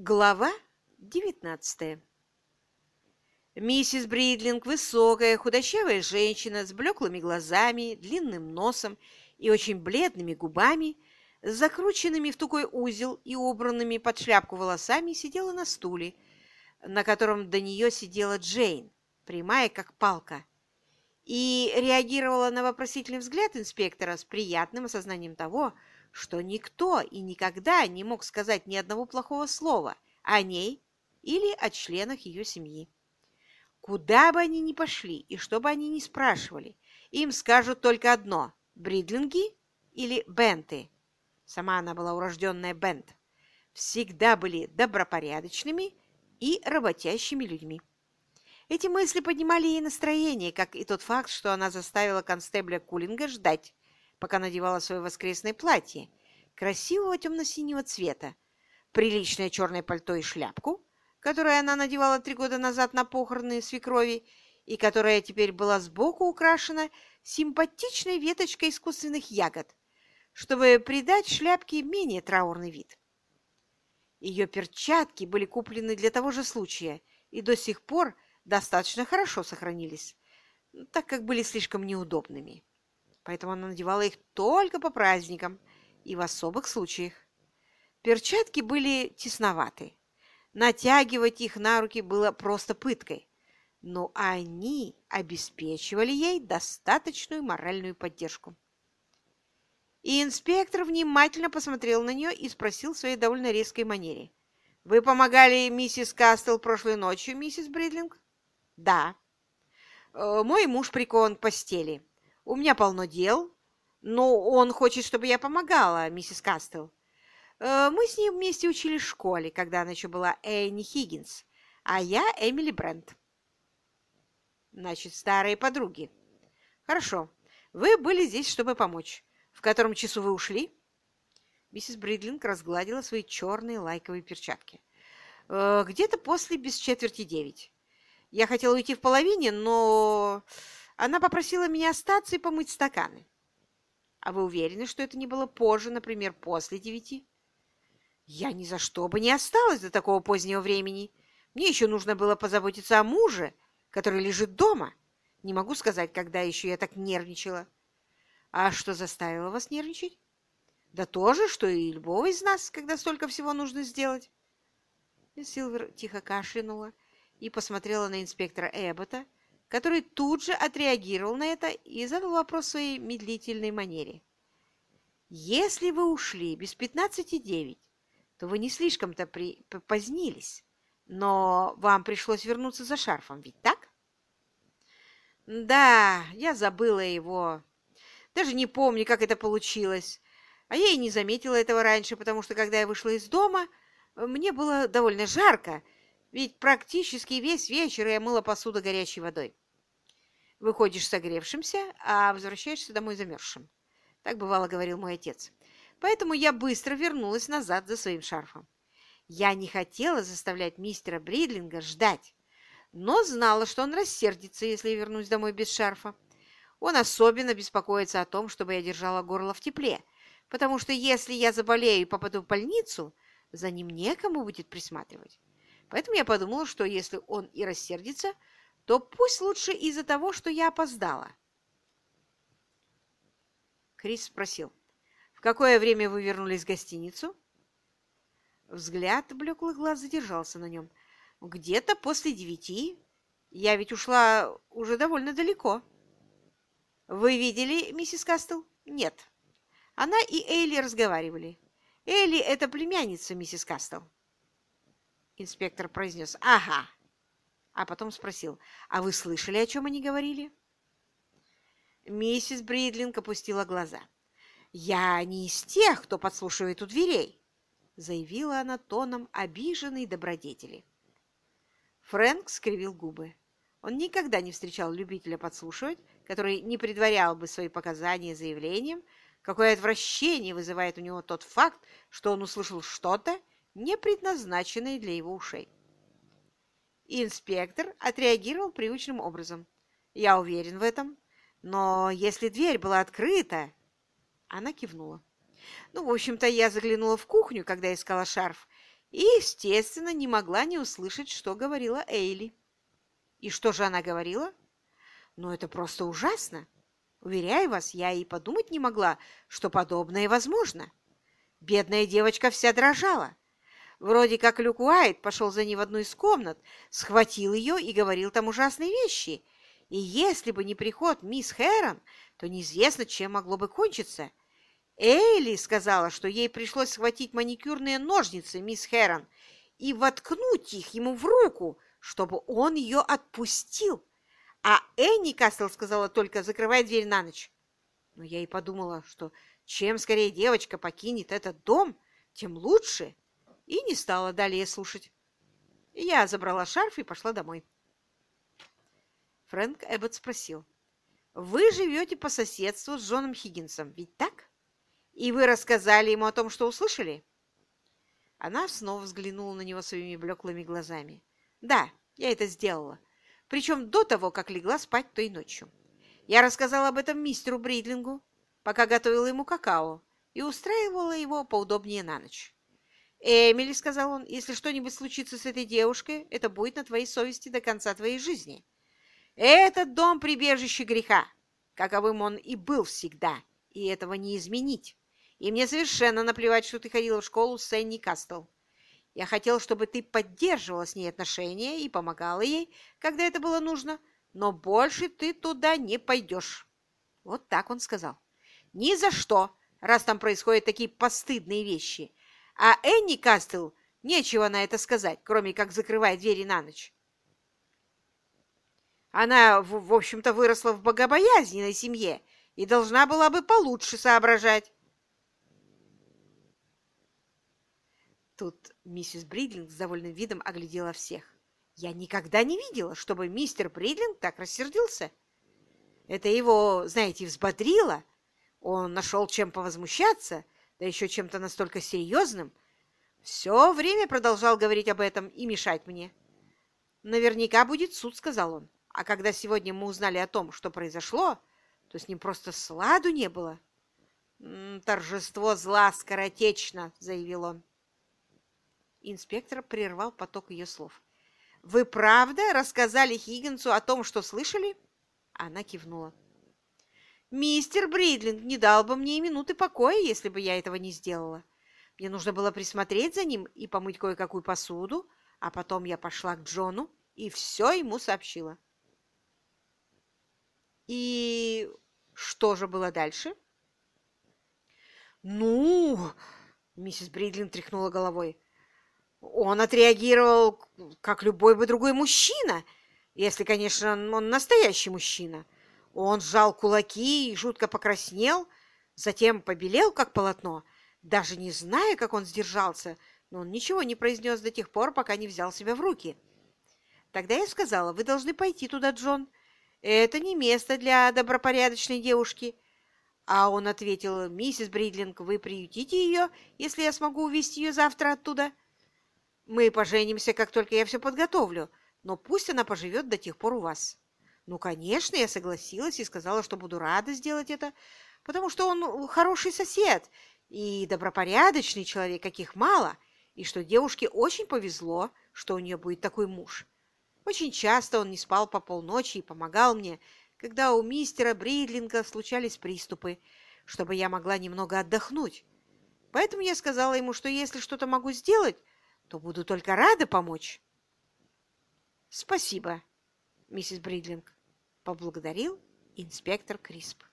Глава 19 Миссис Бридлинг, высокая, худощавая женщина с блеклыми глазами, длинным носом и очень бледными губами, с закрученными в тугой узел и убранными под шляпку волосами, сидела на стуле, на котором до нее сидела Джейн, прямая как палка, и реагировала на вопросительный взгляд инспектора с приятным осознанием того, никто и никогда не мог сказать ни одного плохого слова о ней или о членах ее семьи. Куда бы они ни пошли и что бы они ни спрашивали, им скажут только одно – Бридлинги или Бенты. Сама она была урожденная Бент. Всегда были добропорядочными и работящими людьми. Эти мысли поднимали ей настроение, как и тот факт, что она заставила констебля Кулинга ждать, пока надевала свое воскресное платье, красивого темно-синего цвета, приличное черное пальто и шляпку, которую она надевала три года назад на похороны свекрови, и которая теперь была сбоку украшена симпатичной веточкой искусственных ягод, чтобы придать шляпке менее траурный вид. Ее перчатки были куплены для того же случая и до сих пор достаточно хорошо сохранились, так как были слишком неудобными поэтому она надевала их только по праздникам и в особых случаях. Перчатки были тесноваты. Натягивать их на руки было просто пыткой, но они обеспечивали ей достаточную моральную поддержку. И инспектор внимательно посмотрел на нее и спросил в своей довольно резкой манере. «Вы помогали миссис Кастел прошлой ночью, миссис Бридлинг?» «Да». «Э, «Мой муж прикован к постели. У меня полно дел, но он хочет, чтобы я помогала, миссис Кастел. Э, мы с ним вместе учились в школе, когда она еще была Энни Хиггинс, а я Эмили Брент. Значит, старые подруги. Хорошо. Вы были здесь, чтобы помочь. В котором часу вы ушли? Миссис Бридлинг разгладила свои черные лайковые перчатки. «Э, Где-то после без четверти девять. Я хотела уйти в половине, но она попросила меня остаться и помыть стаканы. А вы уверены, что это не было позже, например, после девяти? Я ни за что бы не осталась до такого позднего времени. Мне еще нужно было позаботиться о муже, который лежит дома. Не могу сказать, когда еще я так нервничала. А что заставило вас нервничать? Да то же, что и любого из нас, когда столько всего нужно сделать. Силвер тихо кашлянула и посмотрела на инспектора Эббота, который тут же отреагировал на это и задал вопрос в своей медлительной манере. «Если вы ушли без пятнадцати девять, то вы не слишком-то при... но вам пришлось вернуться за шарфом, ведь так?» «Да, я забыла его. Даже не помню, как это получилось. А я и не заметила этого раньше, потому что, когда я вышла из дома, мне было довольно жарко, ведь практически весь вечер я мыла посуду горячей водой. Выходишь согревшимся, а возвращаешься домой замерзшим. Так бывало говорил мой отец. Поэтому я быстро вернулась назад за своим шарфом. Я не хотела заставлять мистера Бридлинга ждать, но знала, что он рассердится, если я вернусь домой без шарфа. Он особенно беспокоится о том, чтобы я держала горло в тепле, потому что если я заболею и попаду в больницу, за ним некому будет присматривать. Поэтому я подумала, что если он и рассердится, то пусть лучше из-за того, что я опоздала. Крис спросил, в какое время вы вернулись в гостиницу? Взгляд блеклых глаз задержался на нем. Где-то после девяти. Я ведь ушла уже довольно далеко. Вы видели миссис Кастел? Нет. Она и Элли разговаривали. Элли – это племянница миссис Кастел. Инспектор произнес «Ага, а потом спросил, «А вы слышали, о чем они говорили?» Миссис Бридлинг опустила глаза. «Я не из тех, кто подслушивает у дверей», заявила она тоном обиженной добродетели. Фрэнк скривил губы. Он никогда не встречал любителя подслушивать, который не предварял бы свои показания заявлением, какое отвращение вызывает у него тот факт, что он услышал что-то, не предназначенное для его ушей. И инспектор отреагировал привычным образом. «Я уверен в этом. Но если дверь была открыта...» Она кивнула. «Ну, в общем-то, я заглянула в кухню, когда искала шарф, и, естественно, не могла не услышать, что говорила Эйли. И что же она говорила? Ну, это просто ужасно. Уверяю вас, я и подумать не могла, что подобное возможно. Бедная девочка вся дрожала. Вроде как Люк Уайт пошел за ней в одну из комнат, схватил ее и говорил там ужасные вещи. И если бы не приход мисс Хэрон, то неизвестно, чем могло бы кончиться. Эйли сказала, что ей пришлось схватить маникюрные ножницы мисс Хэрон и воткнуть их ему в руку, чтобы он ее отпустил. А Энни Кастел сказала только «закрывай дверь на ночь». Но я и подумала, что чем скорее девочка покинет этот дом, тем лучше, и не стала далее слушать. Я забрала шарф и пошла домой. Фрэнк Эббот спросил. «Вы живете по соседству с Джоном Хиггинсом, ведь так? И вы рассказали ему о том, что услышали?» Она снова взглянула на него своими блеклыми глазами. «Да, я это сделала. Причем до того, как легла спать той ночью. Я рассказала об этом мистеру Бридлингу, пока готовила ему какао, и устраивала его поудобнее на ночь. «Эмили», — сказал он, — «если что-нибудь случится с этой девушкой, это будет на твоей совести до конца твоей жизни. Этот дом — прибежище греха, каковым он и был всегда, и этого не изменить. И мне совершенно наплевать, что ты ходила в школу с Энни Кастел. Я хотел, чтобы ты поддерживала с ней отношения и помогала ей, когда это было нужно, но больше ты туда не пойдешь. Вот так он сказал. Ни за что, раз там происходят такие постыдные вещи. А Энни Кастел нечего на это сказать, кроме как закрывать двери на ночь. Она, в общем-то, выросла в богобоязненной семье и должна была бы получше соображать. Тут миссис Бридлинг с довольным видом оглядела всех. Я никогда не видела, чтобы мистер Бридлинг так рассердился. Это его, знаете, взбодрило. Он нашел чем повозмущаться, да еще чем-то настолько серьезным. Все время продолжал говорить об этом и мешать мне. «Наверняка будет суд», — сказал он. А когда сегодня мы узнали о том, что произошло, то с ним просто сладу не было. «Торжество зла скоротечно», — заявил он. Инспектор прервал поток ее слов. «Вы правда рассказали Хиггинсу о том, что слышали?» Она кивнула. «Мистер Бридлинг не дал бы мне и минуты покоя, если бы я этого не сделала. Мне нужно было присмотреть за ним и помыть кое-какую посуду, а потом я пошла к Джону и все ему сообщила». «И что же было дальше?» «Ну...» — миссис Бридлин тряхнула головой. Он отреагировал, как любой бы другой мужчина, если, конечно, он настоящий мужчина. Он сжал кулаки и жутко покраснел, затем побелел, как полотно, даже не зная, как он сдержался, но он ничего не произнес до тех пор, пока не взял себя в руки. Тогда я сказала, вы должны пойти туда, Джон. Это не место для добропорядочной девушки. А он ответил, миссис Бридлинг, вы приютите ее, если я смогу увезти ее завтра оттуда. Мы поженимся, как только я все подготовлю, но пусть она поживет до тех пор у вас. Ну, конечно, я согласилась и сказала, что буду рада сделать это, потому что он хороший сосед и добропорядочный человек, каких мало, и что девушке очень повезло, что у нее будет такой муж. Очень часто он не спал по полночи и помогал мне, когда у мистера Бридлинга случались приступы, чтобы я могла немного отдохнуть. Поэтому я сказала ему, что если что-то могу сделать, то буду только рада помочь. Спасибо, миссис Бридлинг, поблагодарил инспектор Крисп.